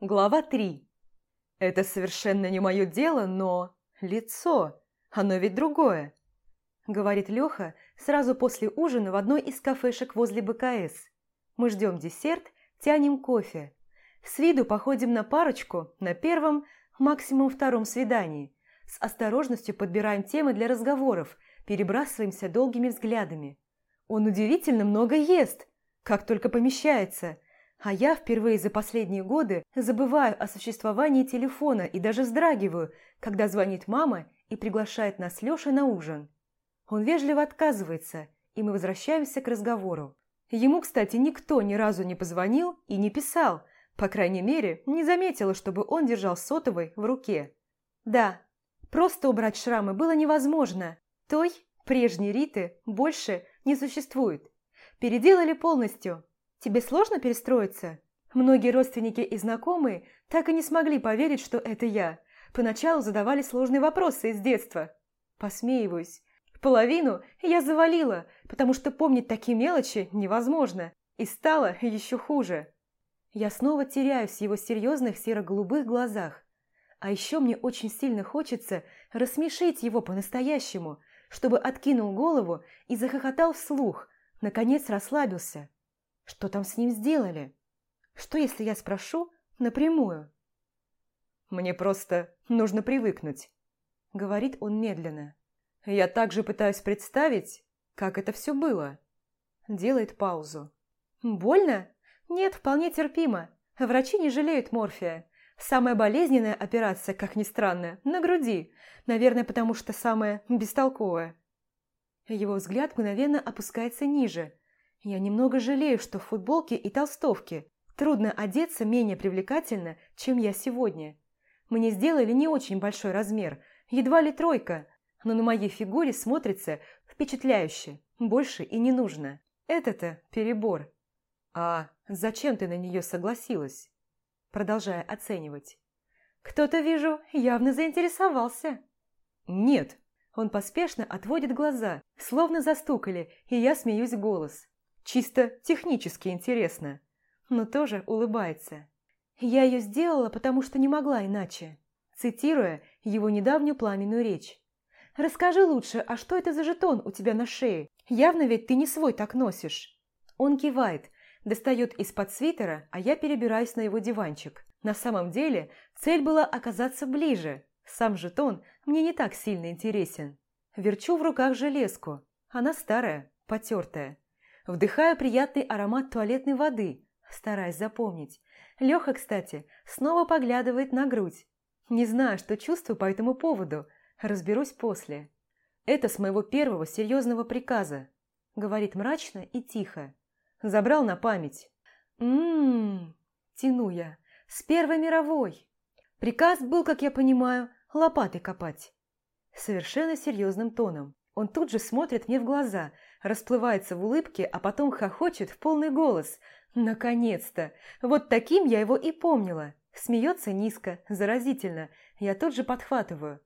Глава 3. Это совершенно не мое дело, но... Лицо. Оно ведь другое. Говорит Леха сразу после ужина в одной из кафешек возле БКС. Мы ждем десерт, тянем кофе. С виду походим на парочку на первом, максимум втором свидании. С осторожностью подбираем темы для разговоров, перебрасываемся долгими взглядами. Он удивительно много ест, как только помещается – а я впервые за последние годы забываю о существовании телефона и даже вздрагиваю, когда звонит мама и приглашает нас с Лешей на ужин. Он вежливо отказывается, и мы возвращаемся к разговору. Ему, кстати, никто ни разу не позвонил и не писал, по крайней мере, не заметила, чтобы он держал сотовый в руке. Да, просто убрать шрамы было невозможно. Той, прежней Риты, больше не существует. Переделали полностью, Тебе сложно перестроиться? Многие родственники и знакомые так и не смогли поверить, что это я. Поначалу задавали сложные вопросы из детства. Посмеиваюсь. Половину я завалила, потому что помнить такие мелочи невозможно. И стало еще хуже. Я снова теряюсь в его серьезных серо-голубых глазах. А еще мне очень сильно хочется рассмешить его по-настоящему, чтобы откинул голову и захохотал вслух, наконец расслабился. Что там с ним сделали? Что, если я спрошу напрямую? «Мне просто нужно привыкнуть», — говорит он медленно. «Я также пытаюсь представить, как это все было». Делает паузу. «Больно? Нет, вполне терпимо. Врачи не жалеют морфия. Самая болезненная операция, как ни странно, на груди. Наверное, потому что самая бестолковая». Его взгляд мгновенно опускается ниже, я немного жалею, что в футболке и толстовке. Трудно одеться менее привлекательно, чем я сегодня. Мне сделали не очень большой размер, едва ли тройка, но на моей фигуре смотрится впечатляюще, больше и не нужно. Это-то перебор. А зачем ты на нее согласилась? Продолжая оценивать. Кто-то, вижу, явно заинтересовался. Нет. Он поспешно отводит глаза, словно застукали, и я смеюсь в голос. Чисто технически интересно. Но тоже улыбается. Я ее сделала, потому что не могла иначе. Цитируя его недавнюю пламенную речь. «Расскажи лучше, а что это за жетон у тебя на шее? Явно ведь ты не свой так носишь». Он кивает, достает из-под свитера, а я перебираюсь на его диванчик. На самом деле, цель была оказаться ближе. Сам жетон мне не так сильно интересен. Верчу в руках железку. Она старая, потертая. Вдыхаю приятный аромат туалетной воды, стараясь запомнить. Леха, кстати, снова поглядывает на грудь. Не знаю, что чувствую по этому поводу. Разберусь после. Это с моего первого серьезного приказа. Говорит мрачно и тихо. Забрал на память. Ммм, тяну я. С Первой мировой. Приказ был, как я понимаю, лопатой копать. Совершенно серьезным тоном. Он тут же смотрит мне в глаза, расплывается в улыбке, а потом хохочет в полный голос. Наконец-то! Вот таким я его и помнила. Смеется низко, заразительно. Я тут же подхватываю.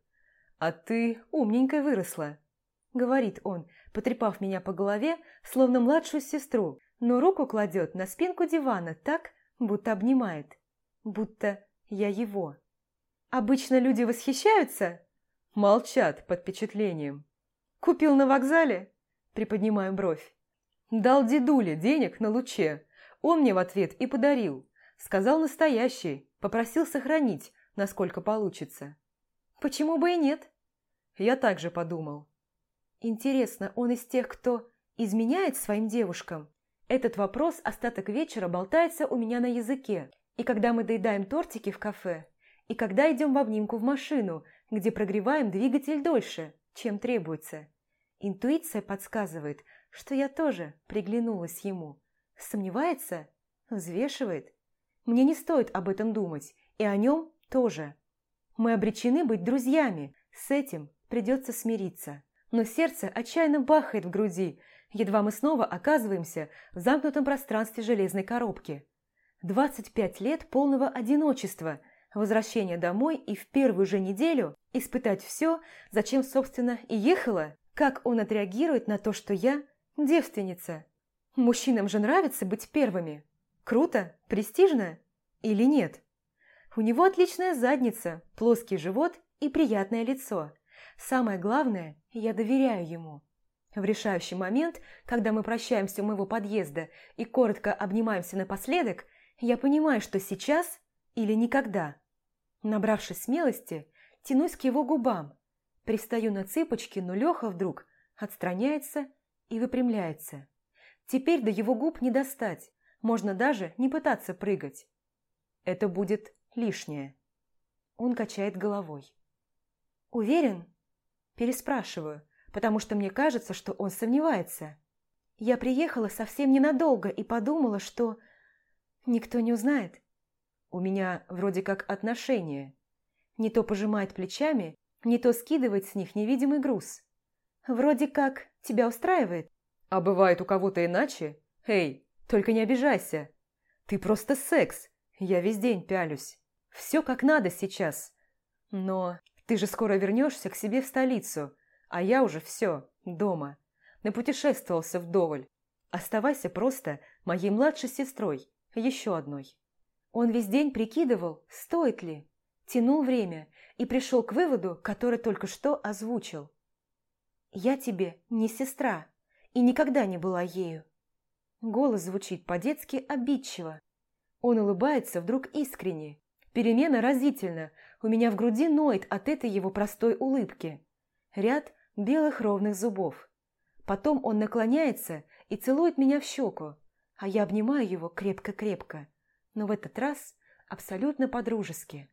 «А ты умненькой выросла», — говорит он, потрепав меня по голове, словно младшую сестру, но руку кладет на спинку дивана так, будто обнимает. Будто я его. Обычно люди восхищаются? Молчат под впечатлением. «Купил на вокзале?» Приподнимаю бровь. «Дал дедуле денег на луче. Он мне в ответ и подарил. Сказал настоящий, попросил сохранить, насколько получится». «Почему бы и нет?» Я также подумал. «Интересно, он из тех, кто изменяет своим девушкам?» Этот вопрос остаток вечера болтается у меня на языке. И когда мы доедаем тортики в кафе, и когда идем в обнимку в машину, где прогреваем двигатель дольше, чем требуется. Интуиция подсказывает, что я тоже приглянулась ему. Сомневается? Взвешивает? Мне не стоит об этом думать, и о нем тоже. Мы обречены быть друзьями, с этим придется смириться. Но сердце отчаянно бахает в груди, едва мы снова оказываемся в замкнутом пространстве железной коробки. 25 лет полного одиночества, возвращение домой и в первую же неделю испытать все, зачем, собственно, и ехала. Как он отреагирует на то, что я девственница? Мужчинам же нравится быть первыми. Круто? Престижно? Или нет? У него отличная задница, плоский живот и приятное лицо. Самое главное, я доверяю ему. В решающий момент, когда мы прощаемся у моего подъезда и коротко обнимаемся напоследок, я понимаю, что сейчас или никогда. Набравшись смелости, тянусь к его губам, пристаю на цыпочки, но Леха вдруг отстраняется и выпрямляется. Теперь до его губ не достать, можно даже не пытаться прыгать. Это будет лишнее. Он качает головой. «Уверен?» Переспрашиваю, потому что мне кажется, что он сомневается. Я приехала совсем ненадолго и подумала, что никто не узнает. У меня вроде как отношения. Не то пожимает плечами, не то скидывает с них невидимый груз. Вроде как тебя устраивает. А бывает у кого-то иначе? Эй, только не обижайся. Ты просто секс. Я весь день пялюсь. Все как надо сейчас. Но ты же скоро вернешься к себе в столицу, а я уже все, дома. Напутешествовался вдоволь. Оставайся просто моей младшей сестрой, еще одной. Он весь день прикидывал, стоит ли. Тянул время и пришел к выводу, который только что озвучил. «Я тебе не сестра и никогда не была ею». Голос звучит по-детски обидчиво. Он улыбается вдруг искренне. Перемена разительна, у меня в груди ноет от этой его простой улыбки. Ряд белых ровных зубов. Потом он наклоняется и целует меня в щеку, а я обнимаю его крепко-крепко, но в этот раз абсолютно по-дружески.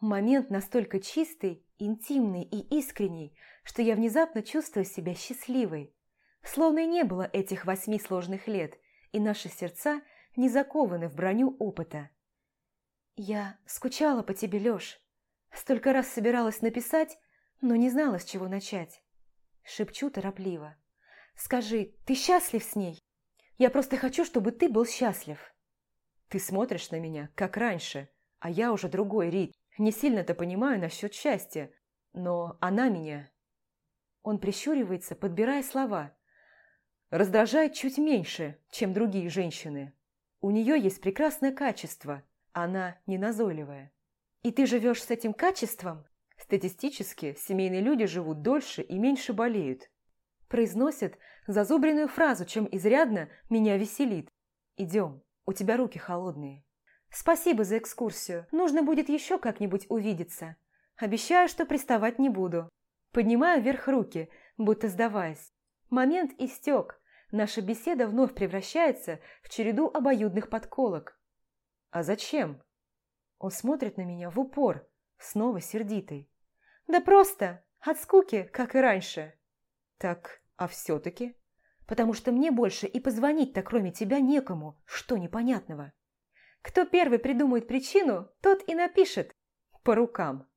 Момент настолько чистый, интимный и искренний, что я внезапно чувствую себя счастливой. Словно и не было этих восьми сложных лет, и наши сердца не закованы в броню опыта. «Я скучала по тебе, Лёш. Столько раз собиралась написать, но не знала, с чего начать». Шепчу торопливо. «Скажи, ты счастлив с ней? Я просто хочу, чтобы ты был счастлив». «Ты смотришь на меня, как раньше, а я уже другой, Рит. Не сильно-то понимаю насчет счастья, но она меня...» Он прищуривается, подбирая слова. «Раздражает чуть меньше, чем другие женщины. У нее есть прекрасное качество, она не назойливая. И ты живешь с этим качеством? Статистически, семейные люди живут дольше и меньше болеют. Произносит зазубренную фразу, чем изрядно меня веселит. Идем, у тебя руки холодные. Спасибо за экскурсию. Нужно будет еще как-нибудь увидеться. Обещаю, что приставать не буду. Поднимаю вверх руки, будто сдаваясь. Момент истек. Наша беседа вновь превращается в череду обоюдных подколок. «А зачем?» Он смотрит на меня в упор, снова сердитый. «Да просто! От скуки, как и раньше!» «Так, а все-таки?» «Потому что мне больше и позвонить-то кроме тебя некому, что непонятного?» «Кто первый придумает причину, тот и напишет!» «По рукам!»